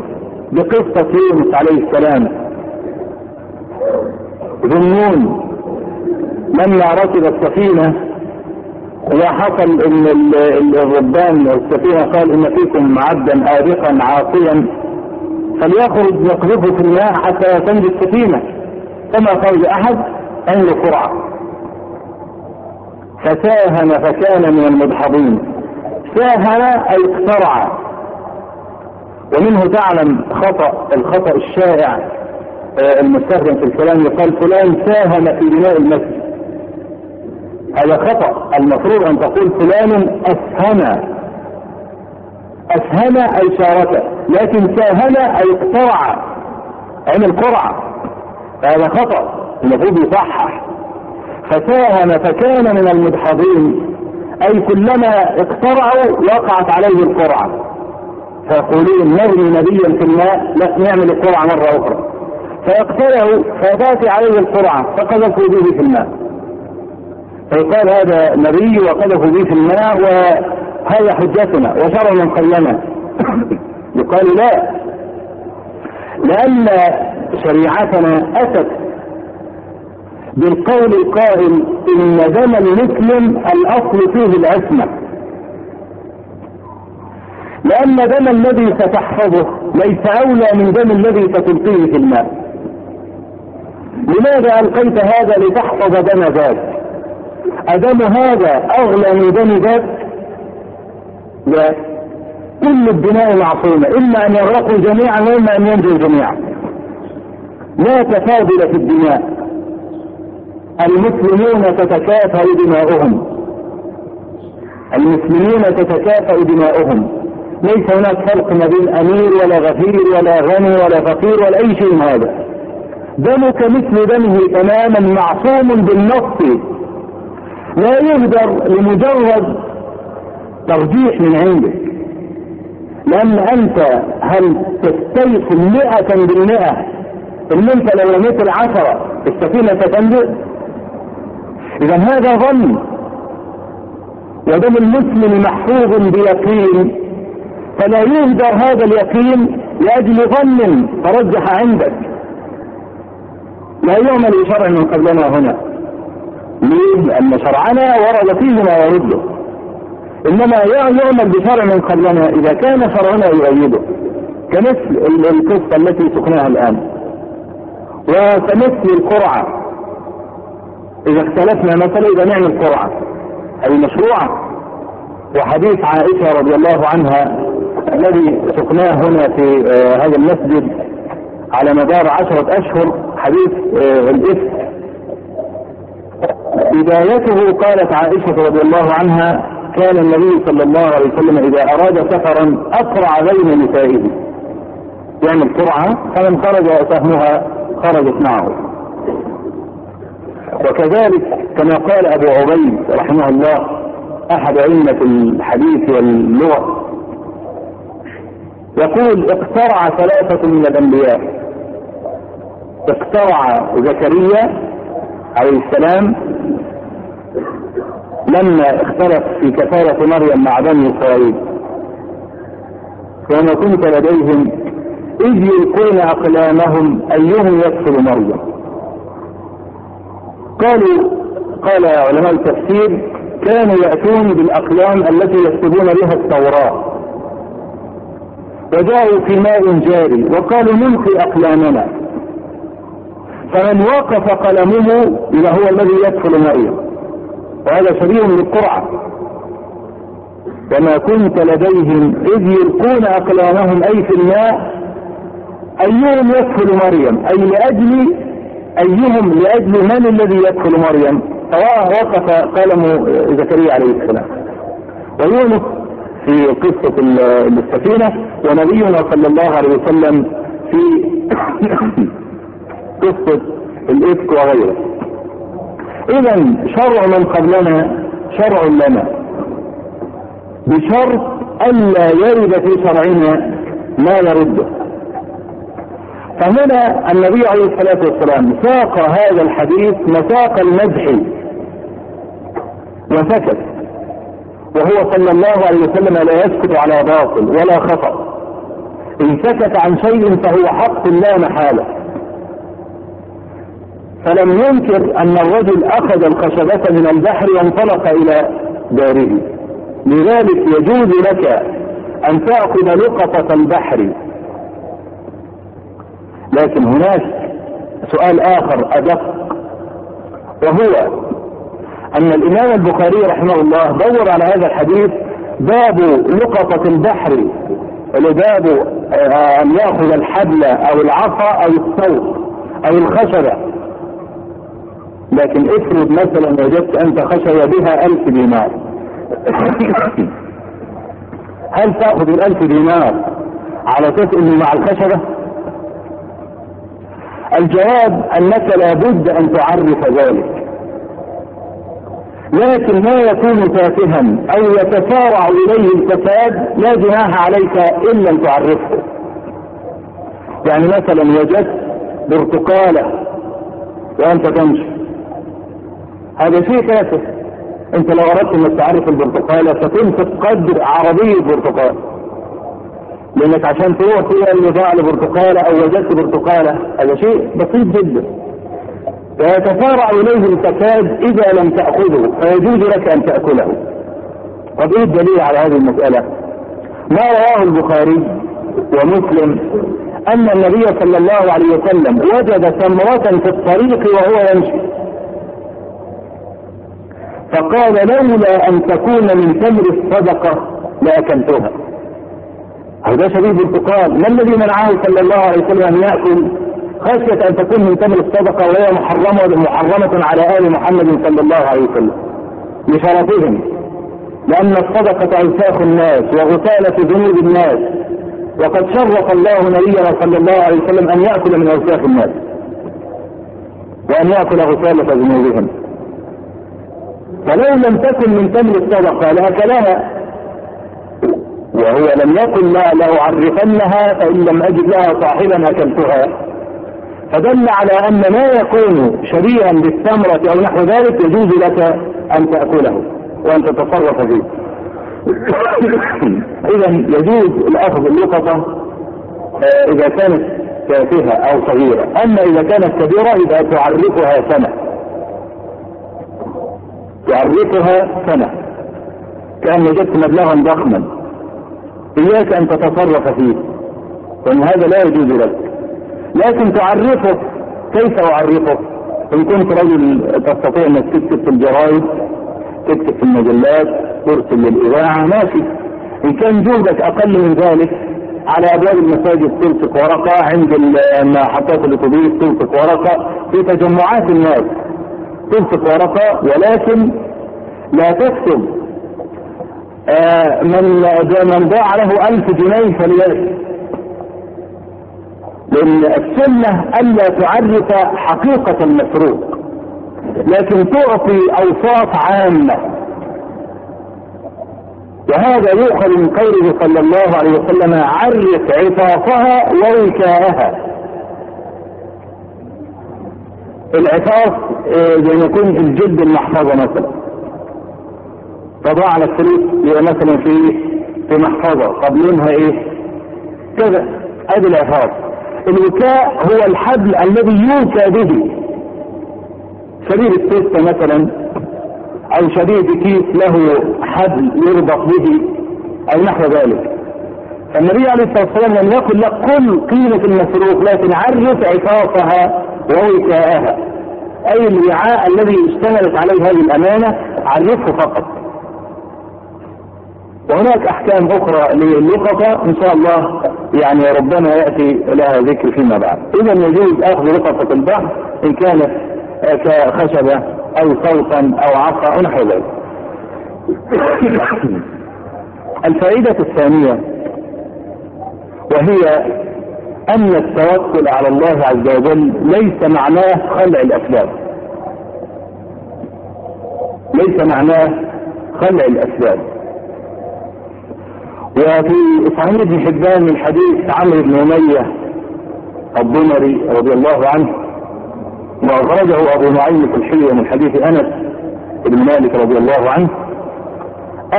بقصة يونس عليه السلام. ظنون لما ركب السفينة. وحصل إن الربان السفينة قال إن فيكم عبدا آبقا عاصيا. فليخرج يقذفه في الماء حتى تنجي السفينة. فما خرج أحد عنده قرعة فساهم فكان من المدحضين. ساهم أي اقترع. ومنه تعلم خطأ الخطأ الشائع المستخدم في الكلام يقال فلان ساهم في بناء المسجد. هذا خطأ. المفروض أن تقول فلان أسهم. أسهم أي شارك. لكن ساهم أي اقترع. عمل قرعة هذا خطأ. المفروض يصحح. فساهم فكان من المدحضين. أي كلما اقترعوا وقعت عليه القرعة. فيقولون نرمي نبيا في الماء لا نعمل القرعة مرة أخرى. فيقترعوا فتاتي عليه القرعة فقذفوا به في الماء. فيقال هذا نبي وقذفوا به في الماء وهذا حجتنا وشرع من قبلنا يقال لا. لأن شريعتنا أتت بالقول القائل إن دم المسلم الأصل فيه العصمة. لأن دم الذي ستحفظه ليس أولى من دم الذي ستلقيه في الماء. لماذا ألقيت هذا لتحفظ دم ذاك؟ أدم هذا أغلى من دم ذاك؟ لا. كل الدماء معصومة إما أن يغرقوا جميعا وإما أن ينجوا جميعا. لا تفاضل في الدماء. المسلمون تتكافأ دماؤهم. المسلمين تتكافأ دماؤهم. ليس هناك فرق ما بين أمير ولا غفير ولا غني ولا فقير ولا أي شيء من هذا. دمك مثل دمه تماما معصوم بالنص. لا يهدر لمجرد ترجيح من عندك. لأن أنت هل تستيقن مئة بالمئة؟ إن أنت لو رميت العشرة السفينة ستنجو إذا هذا ظن. ودم المسلم محفوظ بيقين. فلا يهدر هذا اليقين لأجل ظن ترجح عندك. لا يعمل بشرع من قبلنا هنا. ليه؟ لأن شرعنا ورد فيه ما يرده. إنما يعمل بشرع من قبلنا إذا كان شرعنا يؤيده. كمثل القصة التي سقناها الآن. وكمثل القرعة. إذا اختلفنا مثلا إذا نعمل قرعة هذه مشروعة. وحديث عائشة رضي الله عنها الذي سقناه هنا في هذا المسجد على مدار عشرة أشهر حديث الإفك. بدايته قالت عائشة رضي الله عنها كان النبي صلى الله عليه وسلم إذا أراد سفرا أسرع بين نسائه. يعمل سرعة فمن خرج سهمها خرجت معه. وكذلك كما قال أبو عبيد رحمه الله أحد أئمة الحديث واللغة يقول اقترع ثلاثة من الأنبياء. اقترع زكريا عليه السلام لما اختلف في كفالة مريم مع بني إسرائيل. وما كنت لديهم إذ يلقون أقلامهم أيهم يكفل مريم. قالوا قال علماء التفسير كانوا يأتون بالأقلام التي يكتبون بها التوراة. وجاءوا في ماء جاري وقالوا نلقي أقلامنا. فمن وقف قلمه إذا هو الذي يدخل مريم وهذا شبيه بالقرعة. وما كنت لديهم إذ يلقون أقلامهم أي في الماء أيهم يدخل مريم؟ أي لأجل أيهم لأجل من الذي يدخل مريم؟ سواء وقف قلم زكريا عليه السلام. ويونس في قصة السفينة ونبينا صلى الله عليه وسلم في قصة الإفك وغيره. إذا شرع من قبلنا شرع لنا. بشرط ألا يرد في شرعنا ما يرده. فهنا النبي عليه الصلاة والسلام ساق هذا الحديث مساق المدح. وسكت. وهو صلى الله عليه وسلم لا يسكت على باطل ولا خطأ. إن سكت عن شيء فهو حق لا محالة. فلم ينكر أن الرجل أخذ الخشبة من البحر وانطلق إلى داره. لذلك يجوز لك أن تأخذ لقطة البحر لكن هناك سؤال آخر أدق وهو أن الإمام البخاري رحمه الله دور على هذا الحديث باب لقطة البحر لباب أن يأخذ الحبل أو العصا أو الصوت أو الخشبة لكن افرض مثلا وجدت أنت خشبة بها ألف دينار هل تأخذ الألف دينار على أساس إنه مع الخشبة؟ الجواب أنك لابد أن تعرف ذلك. لكن ما يكون تافها أو يتسارع إليه الفساد لا جناح عليك أن تعرفه. يعني مثلا وجدت برتقالة وأنت تمشي. هذا شيء تافه. أنت لو أردت انك تعرف البرتقالة فتمسك قدر عربية برتقال لأنك عشان تروح فيها الوضاع لبرتقالة أو وجدت برتقالة هذا شيء بسيط جدا. ويتسارع إليه الفساد إذا لم تأخذه فيجوز لك أن تأكله. طب إيه الدليل على هذه المسألة؟ ما رواه البخاري ومسلم أن النبي صلى الله عليه وسلم وجد تمرة في الطريق وهو يمشي. فقال لولا أن تكون من تمر الصدقة لاكلتها هذا شبيه البرتقال ما الذي منعه صلى الله عليه وسلم أن يأكل؟ خشية أن تكون من تمر الصدقة وهي محرمة محرمة على آل محمد صلى الله عليه وسلم. لشرفهم. لأن الصدقة أوساخ الناس وغسالة ذنوب الناس. وقد شرف الله نبينا صلى الله عليه وسلم أن يأكل من أوساخ الناس. وأن يأكل غسالة ذنوبهم. فلو لم تكن من تمر الصدقة لأكلها. وهو لم يقل لا لأعرفنها فإن لم أجد لها صاحبا أكلتها فدل على أن ما يكون شبيها بالثمرة أو نحو ذلك يجوز لك أن تأكله وأن تتصرف فيه. إذا يجوز الأخذ اللقطة إذا كانت تافهة أو صغيرة. أما إذا كانت كبيرة إذا تعرفها سنة. تعرفها سنة. كأن وجدت مبلغا ضخما. إياك أن تتصرف فيه وأن هذا لا يجوز لك. لكن تعرفه كيف أعرفه؟ إن كنت رجل تستطيع أنك تكتب في الجرائد تكتب في المجلات ترسل للإذاعة ماشي. إن كان جهدك أقل من ذلك على أبواب المساجد تلصق ورقة عند محطات الأتوبيس تلصق ورقة. في تجمعات الناس تلصق ورقة ولكن لا تكتب من من ضاع له ألف جنيه فليأتي. لأن السنة ألا تعرف حقيقة المسروق لكن تعطي أوصاف عامة. وهذا يؤخذ من قوله صلى الله عليه وسلم عرف عفافها ووكاءها. العفاف زي ما يكون الجلد المحفظة مثلا. تضع على السرير يبقى مثلا في في محفظة. طب لونها إيه؟ كذا. أدي العفاف الوكاء هو الحبل الذي يوكى به. شديد التستة مثلا أو شديد كيس له حبل يربط به أو نحو ذلك. فالنبي عليه الصلاة والسلام لم يقل لك كل قيمة المسروق لكن عرف عفافها ووكاءها. أي الوعاء الذي اشتملت عليه هذه الأمانة عرفه فقط. وهناك أحكام أخرى للقطة إن شاء الله يعني ربما يأتي لها ذكر فيما بعد. اذا يجوز أخذ لقطة البحر إن كانت كخشبة أو صوتا أو عصا أو نحو ذلك. الفائدة الثانية وهي أن التوكل على الله عز وجل ليس معناه خلع الأسباب. ليس معناه خلع الأسباب. وفي صحيح ابن حبان من حديث عمرو بن أمية الضمري رضي الله عنه واخرجه أبو نعيم الحليه من حديث أنس بن مالك رضي الله عنه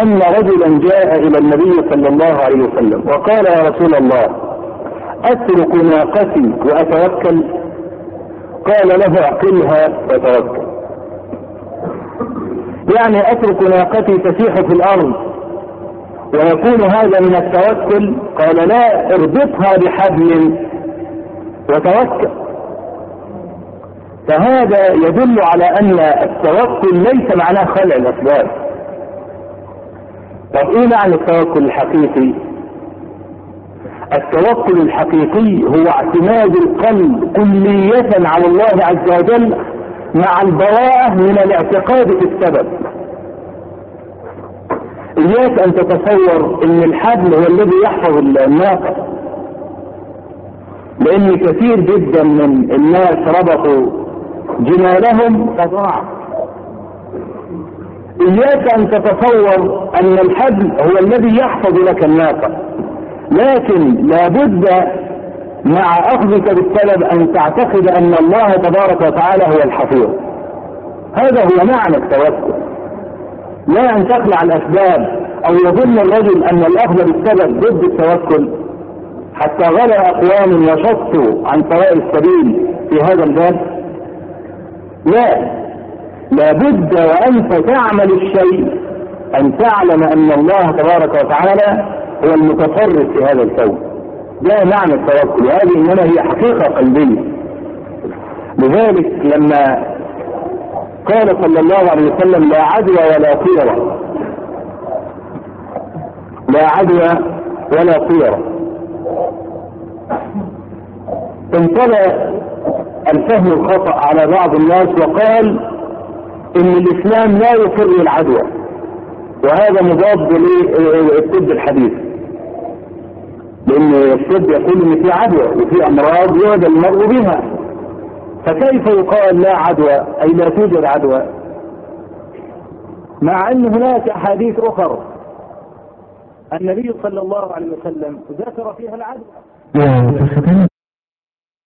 أن رجلا جاء إلى النبي صلى الله عليه وسلم وقال يا رسول الله أترك ناقتي وأتوكل؟ قال له أعقلها وتوكل. يعني أترك ناقتي تسيح في الأرض ويكون هذا من التوكل؟ قال لا اربطها بحبل. وتوكل. فهذا يدل على أن التوكل ليس معناه خلع الأسباب. طب إيه معنى التوكل الحقيقي؟ التوكل الحقيقي هو اعتماد القلب كلية على الله عز وجل مع البراءة من الاعتقاد في السبب. اياك أن تتصور إن الحبل هو الذي يحفظ الناقة. لأن كثير جدا من الناس ربطوا جمالهم فضاع اياك أن تتصور أن الحبل هو الذي يحفظ لك الناقة. لكن لابد مع أخذك بالسبب أن تعتقد أن الله تبارك وتعالى هو الحفيظ. هذا هو معنى التوكل لا أن تخلع الأسباب أو يظن الرجل أن الاخذ بالسبب ضد التوكل. حتى غلا اقوام وشطوا عن سواء السبيل في هذا الباب. لا لابد وأنت تعمل الشيء. أن تعلم أن الله تبارك وتعالى هو المتصرف في هذا الكون. ده معنى التوكل وهذه إنما هي حقيقة قلبية. لذلك لما قال صلى الله عليه وسلم لا عدوى ولا طيرة. لا عدوى ولا طيرة. انطلع الفهم الخطأ على بعض الناس وقال إن الإسلام لا يقر العدوى. وهذا مضاد للطب الحديث. لأن الطب يقول إن في عدوى وفي أمراض يعدى المرء بها. فكيف يقال لا عدوى؟ أي لا توجد عدوى. مع أن هناك أحاديث أخرى النبي صلى الله عليه وسلم ذكر فيها العدوى.